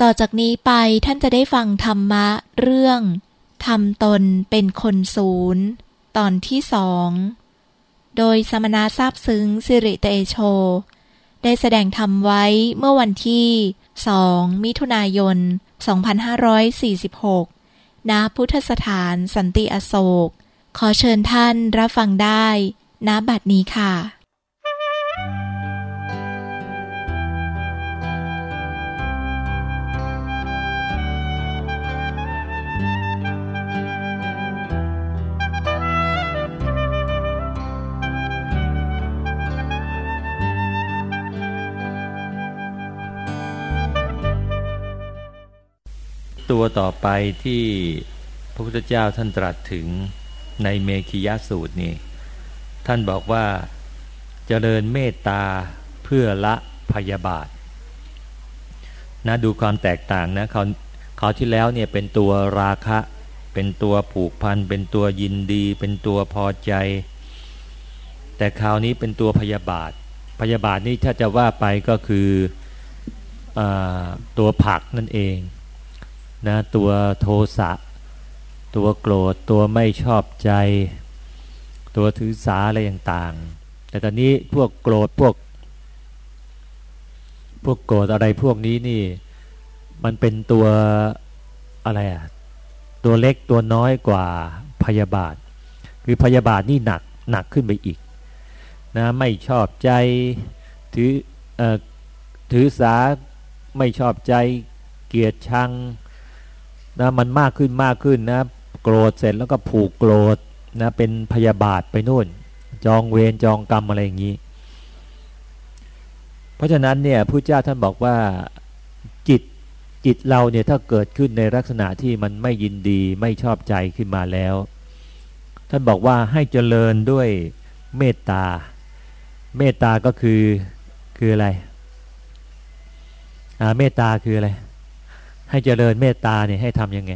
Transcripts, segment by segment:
ต่อจากนี้ไปท่านจะได้ฟังธรรมะเรื่องทำตนเป็นคนศูนย์ ตอนที่สอง โดยสมณะทราบซึ้งสิริเตโช ได้แสดงธรรมไว้เมื่อวันที่สองมิถุนายน 2546 ณ พุทธสถานสันติอโศก ขอเชิญท่านรับฟังได้ ณบัดนี้ค่ะ ตัวต่อไปที่พระพุทธเจ้าท่านตรัสถึงในเมขิยสูตรนี่ท่านบอกว่าเจริญเมตตาเพื่อละพยาบาทนะดูความแตกต่างนะเขาเขาที่แล้วเนี่ยเป็นตัวราคะ เป็นตัวผูกพัน เป็นตัวยินดี เป็นตัวพอใจ แต่คราวนี้เป็นตัวพยาบาท พยาบาทนี่ถ้าจะว่าไปก็คืออตัวผักนั่นเอง นะตัวโทสะตัวโกรธตัวไม่ชอบใจ ตัวถือสาอะไรต่างๆ แต่ตอนนี้พวกโกรธพวก พวกโกรธอะไรพวกนี้นี่ มันเป็นตัวอะไรอะตัวเล็กตัวน้อยกว่าพยาบาท คือพยาบาทนี่หนักหนักขึ้นไปอีกนะไม่ชอบใจถืออถือสาไม่ชอบใจเกลียดชัง นะมันมากขึ้นมากขึ้นนะโกรธเสร็จแล้วก็ผูกโกรธนะเป็นพยาบาทไปนู่น จองเวรจองกรรมอะไรอย่างนี้ เพราะฉะนั้นเนี่ยพระเจ้าท่านบอกว่าจิตจิตเราเนี่ยถ้าเกิดขึ้นในลักษณะที่มันไม่ยินดีไม่ชอบใจขึ้นมาแล้ว ท่านบอกว่าให้เจริญด้วยเมตตา เมตตาก็คือคืออะไรอ่าเมตตาคืออะไร ให้เจริญเมตตาเนี่ยให้ทำยังไง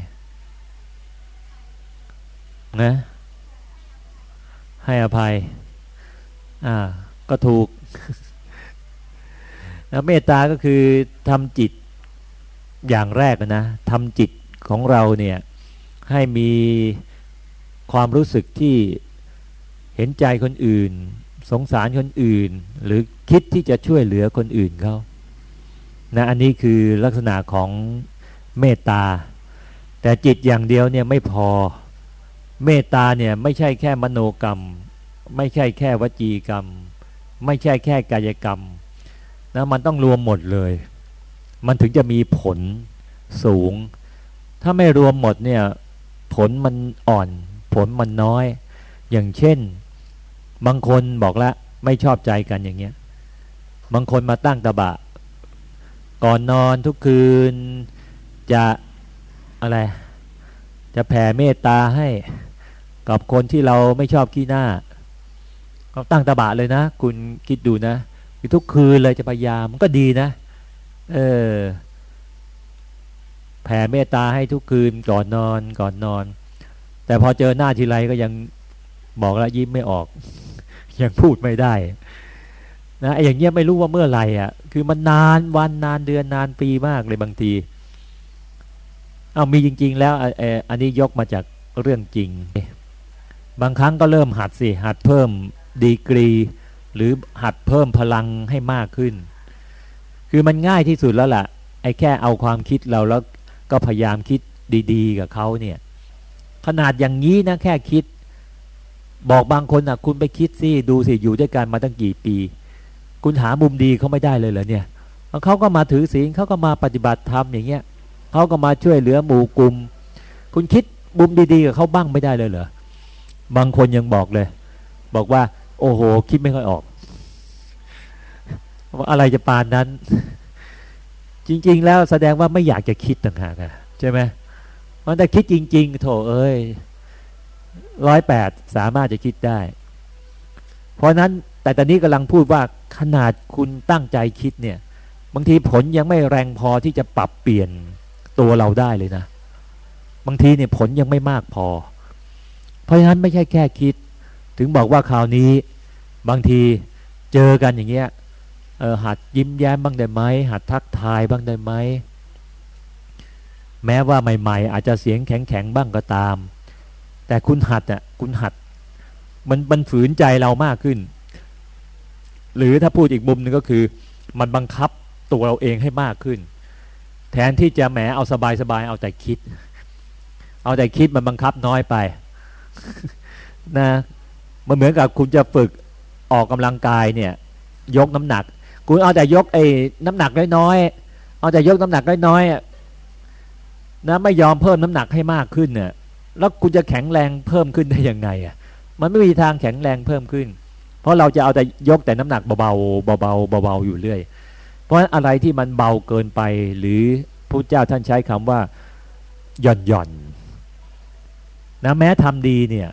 นะให้อภัย อ่า ก็ถูกนะเมตตาก็คือทำจิตอย่างแรกนะทำจิตของเราเนี่ยให้มีความรู้สึกที่เห็นใจคนอื่น สงสารคนอื่น หรือคิดที่จะช่วยเหลือคนอื่นเขานะอันนี้คือลักษณะของ เมตตา แต่จิตอย่างเดียวเนี่ยไม่พอ เมตตาเนี่ยไม่ใช่แค่มโนกรรม ไม่ใช่แค่วจีกรรม ไม่ใช่แค่กายกรรมนะมันต้องรวมหมดเลย มันถึงจะมีผลสูง ถ้าไม่รวมหมดเนี่ยผลมันอ่อน ผลมันน้อย อย่างเช่น บางคนบอกแล้วไม่ชอบใจกันอย่างเงี้ย บางคนมาตั้งตะบะ ก่อนนอนทุกคืน จะอะไร จะแผ่เมตตาให้กับคนที่เราไม่ชอบขี้หน้าก็ตั้งตาบะเลยนะ คุณคิดดูนะทุกคืนเลยจะพยายามมันก็ดีนะ เออ แผ่เมตตาให้ทุกคืนก่อนนอนก่อนนอน แต่พอเจอหน้าทีไรก็ยังบอกแล้วยิ้มไม่ออก ยังพูดไม่ได้นะไอ้อย่างเงี้ยไม่รู้ว่าเมื่อไหร่อะ คือมันนานวันนานเดือนนานปีมากเลยบางที เอามีจริง ๆ แล้วอันนี้ยกมาจากเรื่องจริง บางครั้งก็เริ่มหัดสิหัดเพิ่มดีกรี หรือหัดเพิ่มพลังให้มากขึ้น คือมันง่ายที่สุดแล้วล่ะไอ้แค่เอาความคิดเราแล้วก็พยายามคิดดีๆ กับเขาเนี่ยขนาดอย่างนี้นะแค่คิด บอกบางคนอะคุณไปคิดสิดูสิอยู่ด้วยกันมาตั้งกี่ปี คุณหามุมดีเขาไม่ได้เลยเหรอเนี่ยเขาก็มาถือศีลเขาก็มาปฏิบัติธรรมอย่างเงี้ย เขาก็มาช่วยเหลือหมู่กลุ่ม คุณคิดบุมดีๆกับเขาบ้างไม่ได้เลยเหรอ บางคนยังบอกเลย บอกว่า โอ้โห คิดไม่ค่อยออกว่าอะไรจะปานนั้น จริง ๆ แล้วแสดงว่าไม่อยากจะคิดต่างหากใช่ไหมมันแต่คิดจริง ๆ โถเอ้ยร้อยแปดสามารถจะคิดได้ เพราะนั้นแต่ตอนนี้กำลังพูดว่าขนาดคุณตั้งใจคิดเนี่ย บางทีผลยังไม่แรงพอที่จะปรับเปลี่ยน ตัวเราได้เลยนะ บางทีเนี่ยผลยังไม่มากพอ เพราะฉะนั้นไม่ใช่แค่คิด ถึงบอกว่าคราวนี้บางทีเจอกันอย่างเงี้ยออหัดยิ้มแย้มบ้างได้ไหมหัดทักทายบ้างได้ไหมแม้ว่าใหม่ ๆ อาจจะเสียงแข็งๆบ้างก็ตาม แต่คุณหัดอะคุณหัด มันมันฝืนใจเรามากขึ้น หรือถ้าพูดอีกมุมหนึ่งก็คือ มันบังคับตัวเราเองให้มากขึ้น แทนที่จะแหมเอาสบายๆเอาแต่คิด เอาแต่คิดมันบังคับน้อยไปนะมันเหมือนกับคุณจะฝึกออกกำลังกายเนี่ย ยกน้ำหนัก คุณเอาแต่ยกไอ้น้ำหนักน้อยๆเอาแต่ยกน้ำหนักน้อยๆนะไม่ยอมเพิ่มน้ำหนักให้มากขึ้นเนี่ยแล้วคุณจะแข็งแรงเพิ่มขึ้นได้ยังไงอะมันไม่มีทางแข็งแรงเพิ่มขึ้น เพราะเราจะเอาแต่ยกแต่น้ำหนักเบาๆเบาๆเบาๆอยู่เรื่อย เพราะฉะนั้นอะไรที่มันเบาเกินไปหรือพระเจ้าท่านใช้คำว่า หย่อนหย่อนนะแม้ทำดีเนี่ย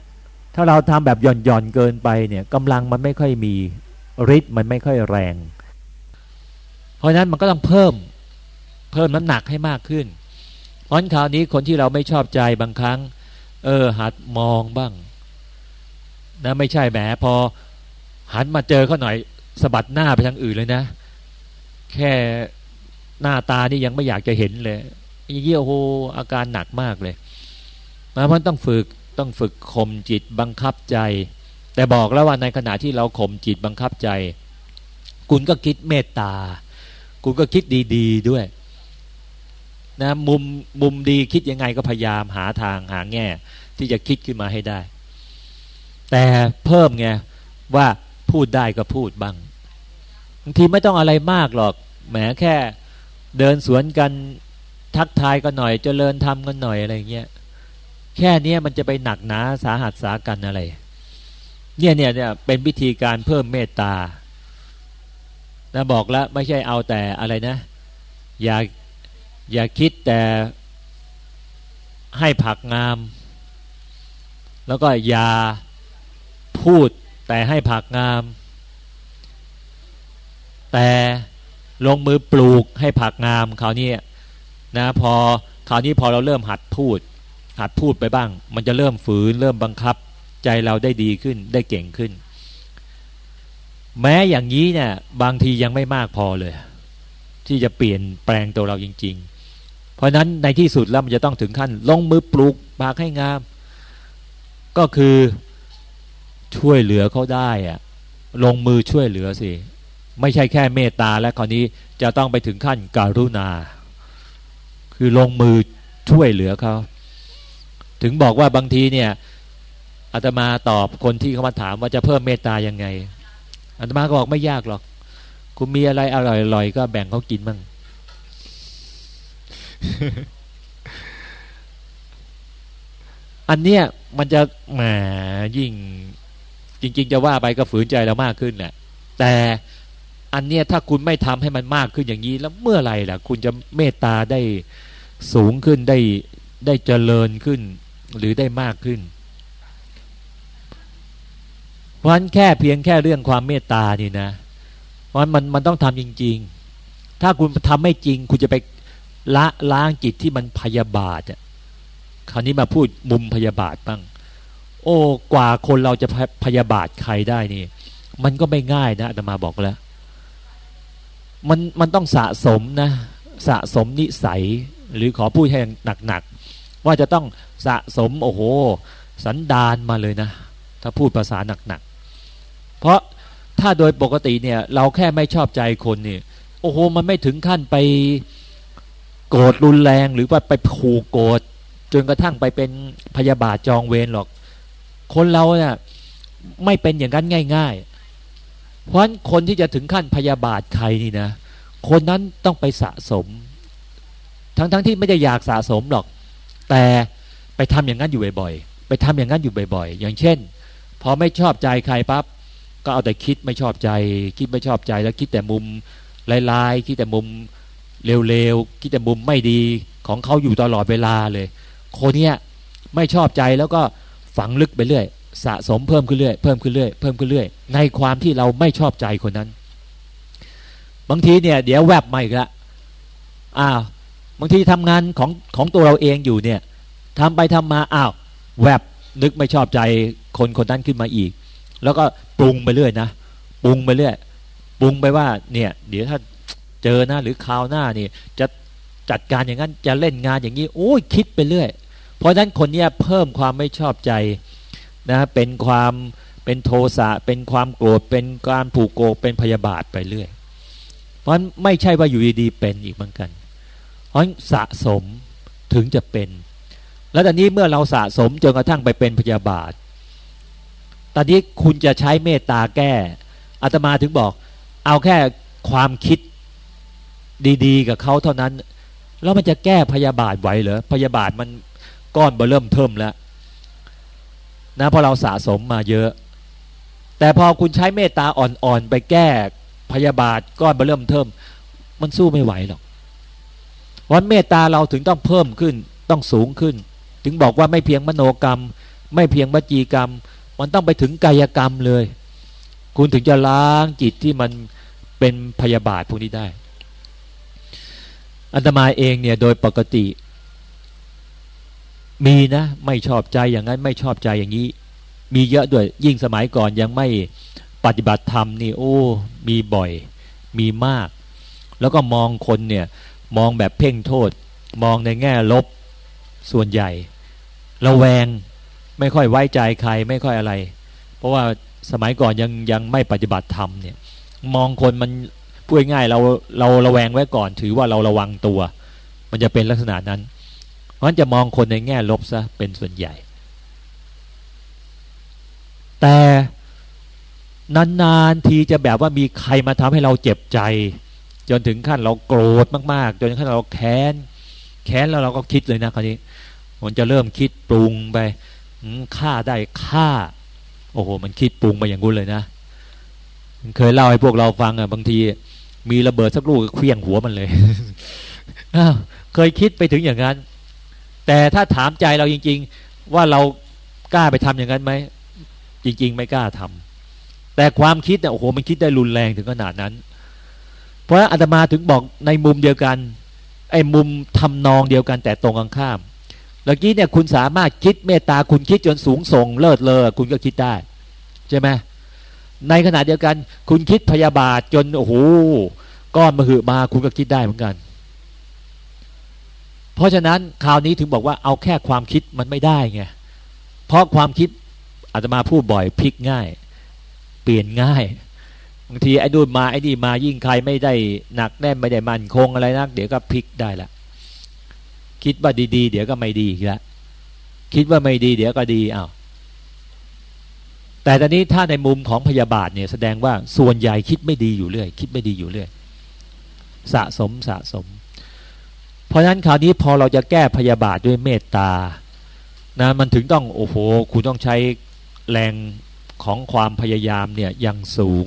ถ้าเราทำแบบหย่อนหย่อนเกินไปเนี่ยกำลังมันไม่ค่อยมีฤทธิ์มันไม่ค่อยแรง เพราะฉะนั้นมันก็ต้องเพิ่มเพิ่มน้ำหนักให้มากขึ้น เพราะคราวนี้คนที่เราไม่ชอบใจบางครั้ง เออหัดมองบ้างนะไม่ใช่แหมพอหันมาเจอเขาหน่อยสะบัดหน้าไปทางอื่นเลยนะ แค่หน้าตานี่ยังไม่อยากจะเห็นเลยอย่างนี้โอโหอาการหนักมากเลยนะเพราะต้องฝึกต้องฝึกข่มจิตบังคับใจ แต่บอกแล้วว่าในขณะที่เราข่มจิตบังคับใจ คุณก็คิดเมตตา คุณก็คิดดี ๆด้วยนะมุมมุมดีคิดยังไงก็พยายามหาทางหาแง่ ที่จะคิดขึ้นมาให้ได้ แต่เพิ่มไงว่าพูดได้ก็พูดบ้างางทีไม่ต้องอะไรมากหรอกแหมแค่เดินสวนกันทักทายกันหน่อยจเจริญทำกันหน่อยอะไรเงี้ยแค่นี้มันจะไปหนักหนาสาหัสสากันอะไร เนี่ยเนี่ยเนี่ยเป็นวิธีการเพิ่มเมตตานะบอกแล้วไม่ใช่เอาแต่อะไรนะ อย่าอย่าคิดแต่ให้ผักงาม แล้วก็อย่าพูดแต่ให้ผักงาม แต่ลงมือปลูกให้ผักงามคราวนี้นะพอคราวนี้พอเราเริ่มหัดพูด หัดพูดไปบ้าง มันจะเริ่มฝืน เริ่มบังคับ ใจเราได้ดีขึ้นได้เก่งขึ้น แม้อย่างนี้เนี่ยบางทียังไม่มากพอเลย ที่จะเปลี่ยนแปลงตัวเราจริง ๆ เพราะนั้นในที่สุดแล้วมันจะต้องถึงขั้น ลงมือปลูกปากให้งาม ก็คือช่วยเหลือเขาได้อะลงมือช่วยเหลือสิ ไม่ใช่แค่เมตตาและคราวนี้จะต้องไปถึงขั้นการุณา คือลงมือช่วยเหลือเขาถึงบอกว่าบางทีเนี่ยอาตมาตอบคนที่เขามาถามว่าจะเพิ่มเมตตายังไงอาตมาก็บอกไม่ยากหรอก คุณมีอะไรอร่อยๆก็แบ่งเขากินมั่งอันเนี้ยมันจะแหมยิ่ง จริง ๆ จะว่าไปก็ฝืนใจเรามากขึ้นแหละแต่ อันเนี้ยถ้าคุณไม่ทำให้มันมากขึ้นอย่างนี้ แล้วเมื่อไหร่ล่ะ คุณจะเมตตาได้สูงขึ้นได้ได้เจริญขึ้น หรือได้มากขึ้น เพราะฉะนั้นแค่เพียงแค่เรื่องความเมตตานี่นะ เพราะมันมันต้องทำจริง ๆ ถ้าคุณทำไม่จริง คุณจะไปละล้างจิตที่มันพยาบาทอะคราวนี้มาพูดมุมพยาบาทบ้าง โอ้กว่าคนเราจะพยาบาทใครได้นี่ มันก็ไม่ง่ายนะอาตมาบอกแล้ว มันมันต้องสะสมนะสะสมนิสัยหรือขอพูดให้หนักๆว่าจะต้องสะสมโอ้โห สันดานมาเลยนะ ถ้าพูดภาษาหนักๆเพราะถ้าโดยปกติเนี่ยเราแค่ไม่ชอบใจคนเนี่ยโอ้โหมันไม่ถึงขั้นไปโกรธรุนแรงหรือว่าไปผูกโกรธจนกระทั่งไปเป็นพยาบาทจองเวรหรอก คนเราเนี่ยไม่เป็นอย่างนั้นง่าย เพราะฉะนั้นคนที่จะถึงขั้นพยาบาทใครนี่นะ คนนั้นต้องไปสะสม ทั้งๆทที่ไม่ได้อยากสะสมหรอก แต่ไปทำอย่างนั้นอยู่บ่อยๆ ไปทำอย่างนั้นอยู่บ่อยๆ อย่างเช่น พอไม่ชอบใจใครปั๊บก็เอาแต่คิดไม่ชอบใจ คิดไม่ชอบใจแล้วคิดแต่มุมลายๆคิดแต่มุมเร็วๆคิดแต่มุมไม่ดีของเขาอยู่ตลอดเวลาเลย คนเนี้ยไม่ชอบใจแล้วก็ฝังลึกไปเรื่อย สะสมเพิ่มขึ้นเรื่อยเพิ่มขึ้นเรื่อยเพิ่มขึ้นเรื่อยในความที่เราไม่ชอบใจคนนั้น บางทีเนี่ยเดี๋ยวแวบมาอีกละอ้าวบางทีทำงานของของตัวเราเองอยู่เนี่ยทำไปทำมาอ้าวแวบนึกไม่ชอบใจคนคนนั้นขึ้นมาอีก แล้วก็ปรุงไปเรื่อยนะปรุงไปเรื่อยปรุงไปว่าเนี่ยเดี๋ยวถ้าเจอหนะหรือคราวหน้านี่จะจัดการอย่างนั้นจะเล่นงานอย่างนี้ โอ้ยคิดไปเรื่อย เพราะฉะนั้นคนเนี้ยเพิ่มความไม่ชอบใจ นะเป็นความเป็นโทสะเป็นความโกรธเป็นการผูกโกเป็นพยาบาทไปเรื่อย เพราะไม่ใช่ว่าอยู่ดีๆเป็นอีกเหมือนกัน เพราะสะสมถึงจะเป็น แล้วตอนนี้เมื่อเราสะสมจนกระทั่งไปเป็นพยาบาท ตอนนี้คุณจะใช้เมตตาแก้อาตมาถึงบอก เอาแค่ความคิดดีๆ กับเขาเท่านั้น แล้วมันจะแก้พยาบาทไหวเหรอพยาบาทมันก้อนเบเริ่มเทิมแล้ว นะพอเราสะสมมาเยอะ แต่พอคุณใช้เมตตาอ่อนๆไปแก้พยาบาทก้อนเบเริ่มเทิมมันสู้ไม่ไหวหรอกวันเมตตาเราถึงต้องเพิ่มขึ้นต้องสูงขึ้น ถึงบอกว่าไม่เพียงมโนกรรม ไม่เพียงวจีกรรม มันต้องไปถึงกายกรรมเลย คุณถึงจะล้างจิตที่มันเป็นพยาบาทพวกนี้ได้อันตมาเองเนี่ยโดยปกติ มีนะ ไม่ชอบใจอย่างนั้นไม่ชอบใจอย่างนี้ มีเยอะด้วยยิ่งสมัยก่อนยังไม่ปฏิบัติธรรมนี่โอ้ มีบ่อย มีมาก แล้วก็มองคนเนี่ย มองแบบเพ่งโทษ มองในแง่ลบส่วนใหญ่ระแวงไม่ค่อยไว้ใจใครไม่ค่อยอะไร เพราะว่าสมัยก่อนยังยังไม่ปฏิบัติธรรมเนี่ย มองคนมันพูดง่ายเราเราระแวงไว้ก่อน ถือว่าเราระวังตัว มันจะเป็นลักษณะนั้น เพราะฉะนั้นจะมองคนในแง่ลบซะเป็นส่วนใหญ่ แต่นานๆทีจะแบบว่ามีใครมาทำให้เราเจ็บใจ จนถึงขั้นเราโกรธมากๆ จนขั้นเราแค้น แค้นแล้วเราก็คิดเลยนะคราวนี้ มันจะเริ่มคิดปรุงไปฆ่าได้ฆ่า โอ้โห มันคิดปรุงไปอย่างกุนเลยนะเคยเล่าให้พวกเราฟังอะบางที มีระเบิดสักลูกเคลี้ยงหัวมันเลยเคยคิดไปถึงอย่างนั้น แต่ถ้าถามใจเราจริง ๆ ว่าเรากล้าไปทำอย่างนั้นไหมจริง ๆ ไม่กล้าทำแต่ความคิดเนี่ยโอ้โหมันคิดได้รุนแรงถึงขนาดนั้น เพราะอาตมาถึงบอกในมุมเดียวกันไอ้มุมทำนองเดียวกันแต่ตรงกันข้ามเมื่อกี้เนี่ยคุณสามารถคิดเมตตาคุณคิดจนสูงส่งเลิศเลอคุณก็คิดได้ใช่ไหมในขณะเดียวกัน คุณคิดพยาบาทจนโอ้โหก้อนมาหือมาคุณก็คิดได้เหมือนกัน เพราะฉะนั้นคราวนี้ถึงบอกว่าเอาแค่ความคิดมันไม่ได้ไงเพราะความคิดอาตมาพูดบ่อยพลิกง่าย เปลี่ยนง่ายบางทีไอ้ดูนมาไอ้นี่มายิ่งใครไม่ได้หนักแน่นไม่ได้มั่นคงอะไรนัก เดี๋ยวก็พลิกได้ละคิดว่าดีๆ เดี๋ยวก็ไม่ดีอีกแล้วคิดว่าไม่ดี เดี๋ยวก็ดีอ้าวแต่ตอนนี้ถ้าในมุมของพยาบาทเนี่ยแสดงว่าส่วนใหญ่คิดไม่ดีอยู่เรื่อย คิดไม่ดีอยู่เรื่อย สะสมสะสม ราะฉะนั้นคราวนี้พอเราจะแก้พยาบาทด้วยเมตตานะมันถึงต้องโอ้โหคุณต้องใช้แรงของความพยายามเนี่ยยังสูง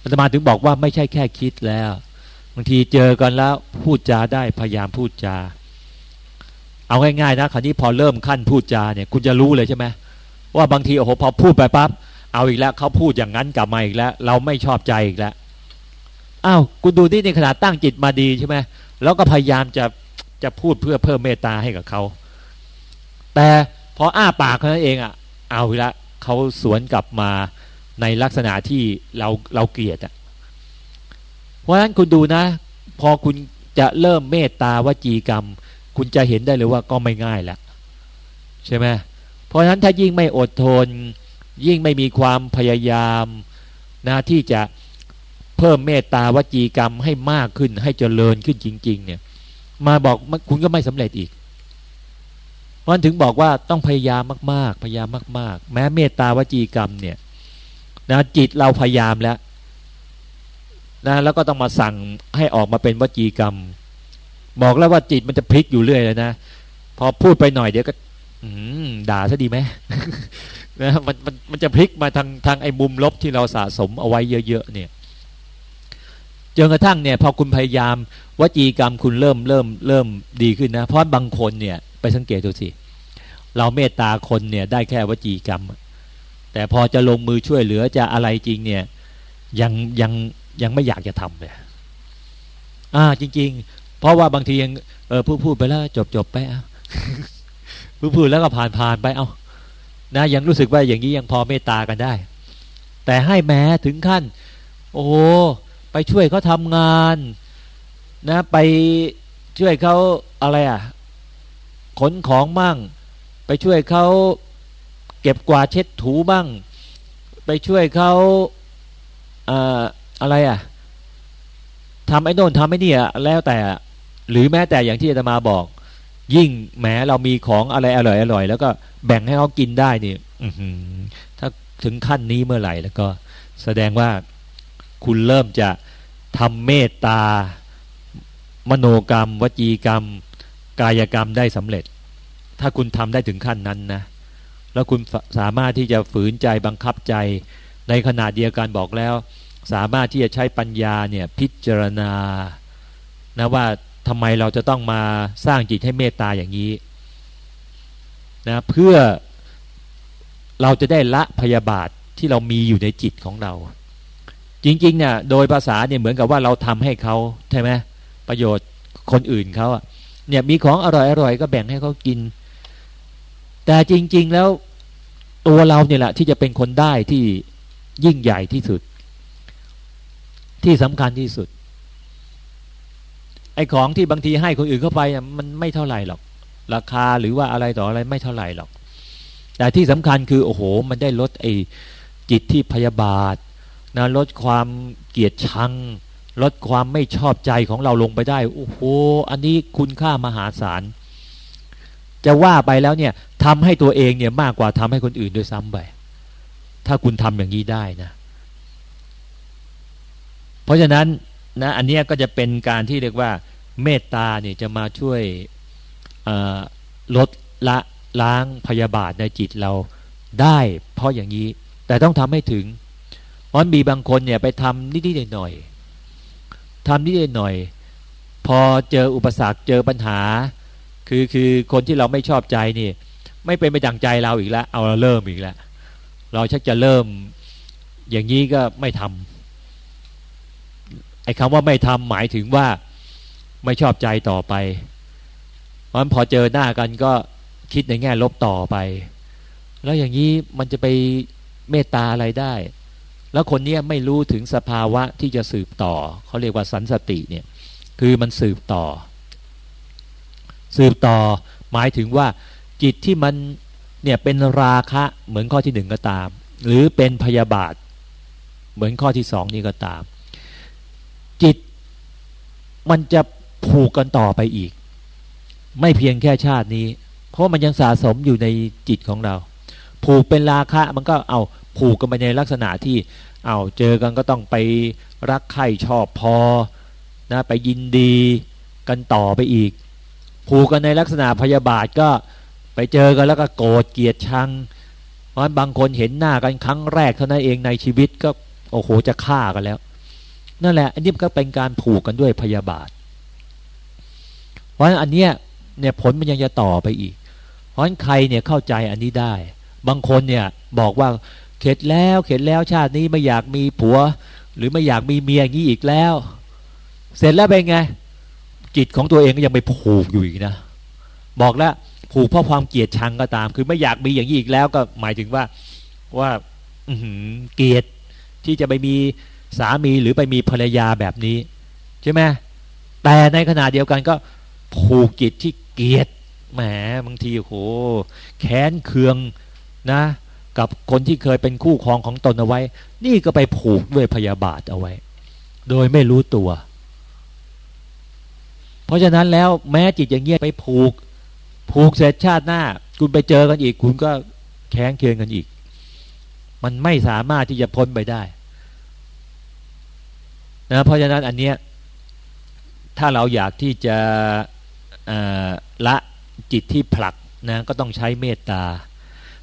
อาตมาถึงบอกว่าไม่ใช่แค่คิดแล้วบางทีเจอกันแล้วพูดจาได้พยายามพูดจา เอาง่ายๆนะคราวนี้พอเริ่มขั้นพูดจาเนี่ยคุณจะรู้เลยใช่ไหมว่าบางทีโอ้โหพอพูดไปปั๊บเอาอีกแล้วเขาพูดอย่างนั้นกลับมาอีกแล้ว เราไม่ชอบใจอีกแล้วอ้าวคุณดูที่ในขณะตั้งจิตมาดีใช่ไหม แล้วก็พยายามจะจะพูดเพื่อเพิ่มเมตตาให้กับเขา แต่พออ้าปากเขาเองอะ เอาล้วเขาสวนกลับมาในลักษณะที่เราเราเกลียดอะ เพราะฉะนั้นคุณดูนะ พอคุณจะเริ่มเมตตาวจีกรรม คุณจะเห็นได้เลยว่าก็ไม่ง่ายแล้วใช่ไหมเพราะฉะนั้นถ้ายิ่งไม่อดทน ยิ่งไม่มีความพยายามนะที่จะ เพิ่มเมตตาวจีกรรมให้มากขึ้นให้เจริญขึ้นจริง ๆ เนี่ย มาบอกคุณก็ไม่สำเร็จอีกเพราะถึงบอกว่าต้องพยายามมาก ๆ พยายามมาก ๆ แม้เมตตาวจีกรรมเนี่ยนะจิตเราพยายามแล้วนะแล้วก็ต้องมาสั่งให้ออกมาเป็นวจีกรรม บอกแล้วว่าจิตมันจะพลิกอยู่เรื่อยเลยนะพอพูดไปหน่อยเดี๋ยวก็ด่าซะดีไหมนะมันมันมันจะพลิกมาทางทางไอ้มุมลบที่เราสะสมเอาไว้เยอะ ๆ เนี่ย จนกระทั่งเนี่ยพอคุณพยายามวจีกรรมคุณเริ่มเริ่มเริ่มดีขึ้นนะ เพราะบางคนเนี่ยไปสังเกตดูสิเราเมตตาคนเนี่ยได้แค่วจีกรรม แต่พอจะลงมือช่วยเหลือจะอะไรจริงเนี่ยยังยังยังไม่อยากจะทำเลยอ่าจริง ๆ เพราะว่าบางทียังเออพูดพูดไปแล้วจบจบไปเอาพูดพูดแล้วก็ผ่านผ่านไปเอานะยังรู้สึกว่าอย่างนี้ยังพอเมตตากันได้ แต่ให้แม้ถึงขั้น โอ้ ไปช่วยเขาทำงานนะไปช่วยเขาอะไรอะขนของมั่ง ไปช่วยเขาเก็บกวาดเช็ดถูบ้าง ไปช่วยเขาอะไรอะทำไอ้โน่นทำไอ้นี่อะแล้วแต่หรือแม้แต่อย่างที่อาตมาบอก ยิ่งแหมเรามีของอะไรอร่อยอร่อยแล้วก็แบ่งให้เขากินได้นี่ถ้าถึงขั้นนี้เมื่อไหร่แล้วก็แสดงว่า คุณเริ่มจะทำเมตตามโนกรรม วจีกรรม กายกรรมได้สำเร็จ ถ้าคุณทำได้ถึงขั้นนั้นนะ แล้วคุณสามารถที่จะฝืนใจบังคับใจ ในขณะเดียวกันบอกแล้ว สามารถที่จะใช้ปัญญาเนี่ยพิจารณานะว่าทำไมเราจะต้องมาสร้างจิตให้เมตตาอย่างนี้นะเพื่อเราจะได้ละพยาบาทที่เรามีอยู่ในจิตของเรา จริงๆเนี่ยโดยภาษาเนี่ยเหมือนกับว่าเราทำให้เขาใช่ไหมประโยชน์คนอื่นเขาอะเนี่ยมีของอร่อยๆก็แบ่งให้เขากิน แต่จริง ๆแล้วตัวเราเนี่ยแหละที่จะเป็นคนได้ที่ยิ่งใหญ่ที่สุด ที่สำคัญที่สุด ไอ้ของที่บางทีให้คนอื่นเข้าไปมันไม่เท่าไหร่หรอก ราคาหรือว่าอะไรต่ออะไรไม่เท่าไหร่หรอก แต่ที่สำคัญคือโอ้โห มันได้ลดไอ้จิตที่พยาบาท นะลดความเกลียดชัง ลดความไม่ชอบใจของเราลงไปได้ โอ้โห อันนี้คุณค่ามหาศาล จะว่าไปแล้วเนี่ยทำให้ตัวเองเนี่ยมากกว่าทำให้คนอื่นด้วยซ้ำไป ถ้าคุณทำอย่างนี้ได้นะ เพราะฉะนั้นนะอันนี้ก็จะเป็นการที่เรียกว่า เมตตาเนี่ยจะมาช่วยลดละล้างพยาบาทในจิตเราได้ เพราะอย่างนี้ แต่ต้องทำให้ถึง เพราะมีบางคนเนี่ยไปทำนิดๆหน่อยๆทำนิดหน่อย พอเจออุปสรรคเจอปัญหา คือคือคนที่เราไม่ชอบใจนี่ไม่เป็นไปดังใจเราอีกแล้วเอาเราเริ่มอีกแล้วเราชักจะเริ่มอย่างนี้ก็ไม่ทำไอ้คำว่าไม่ทำหมายถึงว่าไม่ชอบใจต่อไปเพราะฉะนั้นพอเจอหน้ากันก็คิดในแง่ลบต่อไป แล้วอย่างนี้มันจะไปเมตตาอะไรได้ แล้วคนนี้ไม่รู้ถึงสภาวะที่จะสืบต่อ เขาเรียกว่าสันสติเนี่ย คือมันสืบต่อ สืบต่อหมายถึงว่าจิตที่มันเนี่ยเป็นราคะเหมือนข้อที่หนึ่งก็ตาม หรือเป็นพยาบาท เหมือนข้อที่สองนี้ก็ตาม จิตมันจะผูกกันต่อไปอีก ไม่เพียงแค่ชาตินี้ เพราะมันยังสะสมอยู่ในจิตของเรา ผูกเป็นราคะมันก็เอาผูกกันไปในลักษณะที่เอาเจอกันก็ต้องไปรักใคร่ชอบพอนะไปยินดีกันต่อไปอีก ผูกกันในลักษณะพยาบาทก็ไปเจอกันแล้วก็โกรธเกลียดชังเพราะบางคนเห็นหน้ากันครั้งแรกเท่านั้นเองในชีวิตก็โอ้โหจะฆ่ากันแล้ว นั่นแหละอันนี้ก็เป็นการผูกกันด้วยพยาบาท เพราะอันเนี้ยเนี่ยผลมันยังจะต่อไปอีก เพราะใครเนี่ยเข้าใจอันนี้ได้ บางคนเนี่ยบอกว่า เข็ดแล้วเข็ดแล้วชาตินี้ไม่อยากมีผัว หรือไม่อยากมีเมียอย่างนี้อีกแล้ว เสร็จแล้วเป็นไง จิตของตัวเองก็ยังไปผูกอยู่อีกนะ บอกแล้วผูกเพราะความเกลียดชังก็ตาม คือไม่อยากมีอย่างนี้อีกแล้วก็หมายถึงว่าว่าเกลียดที่จะไปมีสามีหรือไปมีภรรยาแบบนี้ ใช่ไหมแต่ในขณะเดียวกันก็ผูกจิตที่เกลียดแหมบางทีโหแค้นเคืองนะ กับคนที่เคยเป็นคู่ครองของตนเอาไว้ นี่ก็ไปผูกด้วยพยาบาทเอาไว้ โดยไม่รู้ตัว เพราะฉะนั้นแล้วแม้จิตอย่างเงี้ยไปผูก ผูกเสร็จชาติหน้า คุณไปเจอกันอีก คุณก็แข้งเคียงกันอีก มันไม่สามารถที่จะพ้นไปได้นะเพราะฉะนั้นอันเนี้ยถ้าเราอยากที่จะละจิตที่ผลักนะก็ต้องใช้เมตตา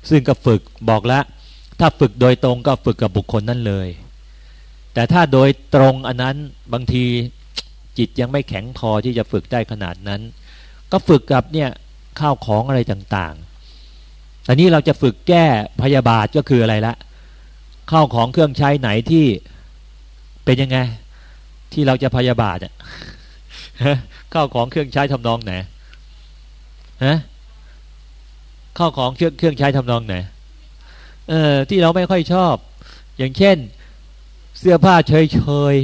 ซึ่งก็ฝึกบอกแล้วถ้าฝึกโดยตรงก็ฝึกกับบุคคลนั้นเลย แต่ถ้าโดยตรงอันนั้นบางทีจิตยังไม่แข็งพอที่จะฝึกได้ขนาดนั้น ก็ฝึกกับเนี่ยข้าวของอะไรต่างๆอันนี้เราจะฝึกแก้พยาบาทก็คืออะไรละข้าวของเครื่องใช้ไหนที่เป็นยังไง ที่เราจะพยาบาทอะข้าวของเครื่องใช้ทำนองไหนฮะ ข้าวของเครื่องเครื่องใช้ทำนองไหนเออที่เราไม่ค่อยชอบ อย่างเช่น เสื้อผ้าเฉยเฉย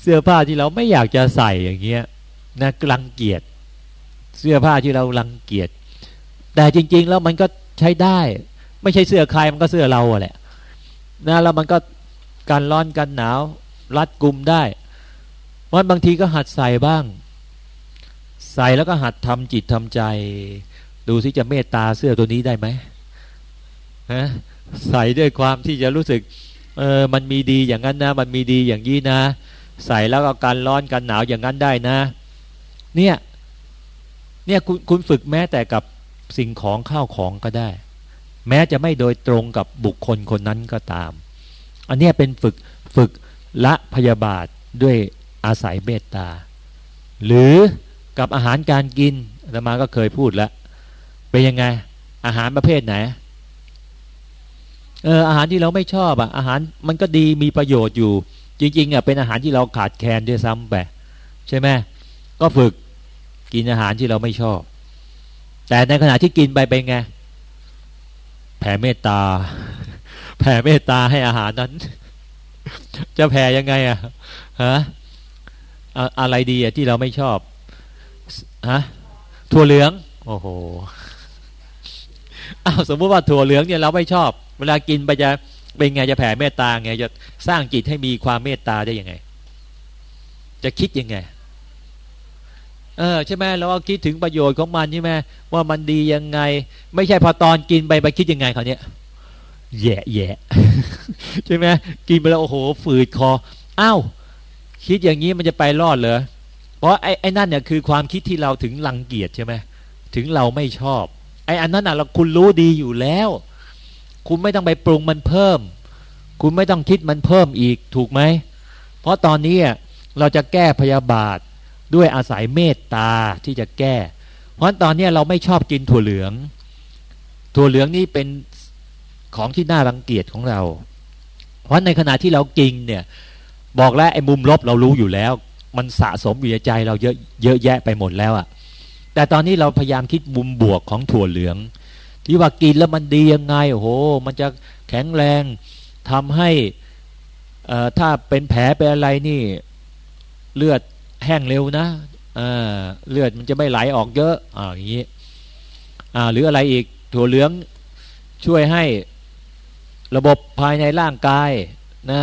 เสื้อผ้าที่เราไม่อยากจะใส่อย่างเงี้ยนะรังเกียจเสื้อผ้าที่เรารังเกียจแต่จริง ๆ แล้วมันก็ใช้ได้ ไม่ใช่เสื้อใครมันก็เสื้อเราแหละนะแล้วมันก็การร้อนกันหนาว รัดกุมได้เพราะบางทีก็หัดใส่บ้าง ใส่แล้วก็หัดทำจิตทำใจ ดูสิจะเมตตาเสื้อตัวนี้ได้ไหมฮะใส่ด้วยความที่จะรู้สึกเออมันมีดีอย่างนั้นนะ มันมีดีอย่างนี้นะ ใส่แล้วก็การร้อนกันหนาวอย่างนั้นได้นะ เนี่ยเนี่ยคุณคุณฝึกแม้แต่กับสิ่งของข้าวของก็ได้ แม้จะไม่โดยตรงกับบุคคลคนนั้นก็ตาม อันนี้เป็นฝึกฝึกละพยาบาทด้วยอาศัยเมตตา หรือกับอาหารการกินอาตมาก็เคยพูดแล้ว เป็นยังไง อาหารประเภทไหนเอออาหารที่เราไม่ชอบอะอาหารมันก็ดีมีประโยชน์อยู่ จริง ๆอะเป็นอาหารที่เราขาดแคลนด้วยซ้ำไปใช่ไหมก็ฝึกกินอาหารที่เราไม่ชอบ แต่ในขณะที่กินไปเป็นไงแผ่เมตตา แผ่เมตตาให้อาหารนั้น จะแผ่ยังไงอะฮะอะไรดีอะที่เราไม่ชอบฮะถั่วเหลือง โอ้โห อ้าวสมมติว่าถั่วเหลืองเนี่ยเราไม่ชอบ เวลากินไปจะเป็นไงจะแผ่เมตตาไงจะสร้างจิตให้มีความเมตตาได้ยังไง จะคิดยังไง เออใช่ไหมเราก็คิดถึงประโยชน์ของมันใช่ไหมว่ามันดียังไง ไม่ใช่พอตอนกินไปไปคิดยังไงเขาเนี้ยแย่แย่ใช่ไหมกินไปแล้วโอ้โหฝืดคออ้าวคิดอย่างนี้มันจะไปรอดเหรอเพราะไอ้ไอ้นั่นเนี่ยคือความคิดที่เราถึงรังเกียจใช่ไหมถึงเราไม่ชอบ ไอ้อันนั้นอะเราคุณรู้ดีอยู่แล้ว คุณไม่ต้องไปปรุงมันเพิ่ม คุณไม่ต้องคิดมันเพิ่มอีกถูกไหม เพราะตอนนี้เราจะแก้พยาบาทด้วยอาศัยเมตตาที่จะแก้ เพราะตอนนี้เราไม่ชอบกินถั่วเหลือง ถั่วเหลืองนี่เป็นของที่น่ารังเกียจของเรา เพราะในขณะที่เรากินเนี่ยบอกแล้วไอ้มุมลบเรารู้อยู่แล้ว มันสะสมอยู่ในใจเราเยอะเยอะแยะไปหมดแล้วอะ แต่ตอนนี้เราพยายามคิดมุมบวกของถั่วเหลือง ที่ว่ากินแล้วมันดียังไงโอ้โห มันจะแข็งแรงทำให้ถ้าเป็นแผลเป็นอะไรนี่ เลือดแห้งเร็วนะเลือดมันจะไม่ไหลออกเยอะอ่าอย่างนี้หรืออะไรอีกถั่วเหลืองช่วยให้ระบบภายในร่างกายนะ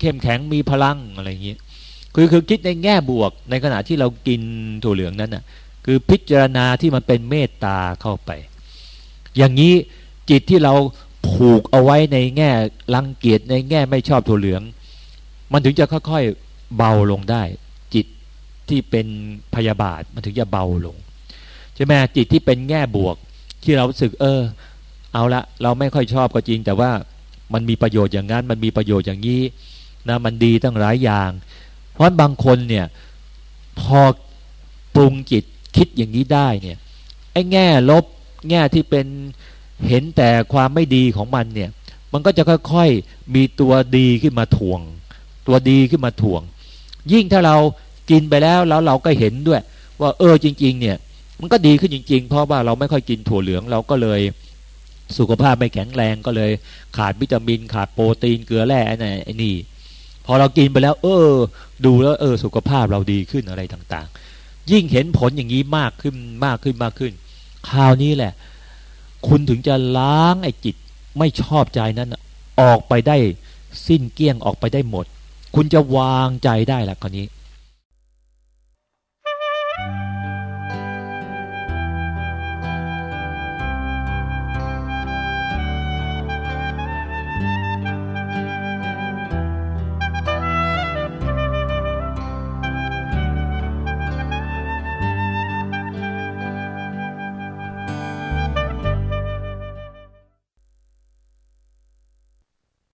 เข้มแข็งมีพลังอะไรอย่างนี้คือคือคิดในแง่บวกในขณะที่เรากินถั่วเหลืองนั้นน่ะ คือพิจารณาที่มันเป็นเมตตาเข้าไป อย่างนี้จิตที่เราผูกเอาไว้ในแง่รังเกียจในแง่ไม่ชอบถั่วเหลือง มันถึงจะค่อยๆเบาลงได้ จิตที่เป็นพยาบาทมันถึงจะเบาลงใช่ไหมจิตที่เป็นแง่บวกที่เราสึกเออ เอาละเราไม่ค่อยชอบก็จริง แต่ว่ามันมีประโยชน์อย่างนั้น มันมีประโยชน์อย่างนี้นะมันดีตั้งหลายอย่าง เพราะบางคนเนี่ยพอปรุงจิต คิดอย่างนี้ได้เนี่ยไอ้แง่ลบแง่ที่เป็นเห็นแต่ความไม่ดีของมันเนี่ยมันก็จะค่อยๆมีตัวดีขึ้นมาถ่วง ตัวดีขึ้นมาถ่วง ยิ่งถ้าเรากินไปแล้วแล้วเราก็เห็นด้วย ว่าเออจริง ๆ เนี่ย มันก็ดีขึ้นจริง ๆ เพราะว่าเราไม่ค่อยกินถั่วเหลืองเราก็เลยสุขภาพไม่แข็งแรงก็เลย ขาดวิตามิน ขาดโปรตีนเกลือแร่ไอ้นี่พอเรากินไปแล้ว เออ ดูแล้วเออสุขภาพเราดีขึ้นอะไรต่าง ๆ ยิ่งเห็นผลอย่างนี้มากขึ้นมากขึ้นมากขึ้น คราวนี้แหละ คุณถึงจะล้างไอ้จิตไม่ชอบใจนั้นออกไปได้สิ้นเกี้ยงออกไปได้หมด คุณจะวางใจได้ละคราวนี้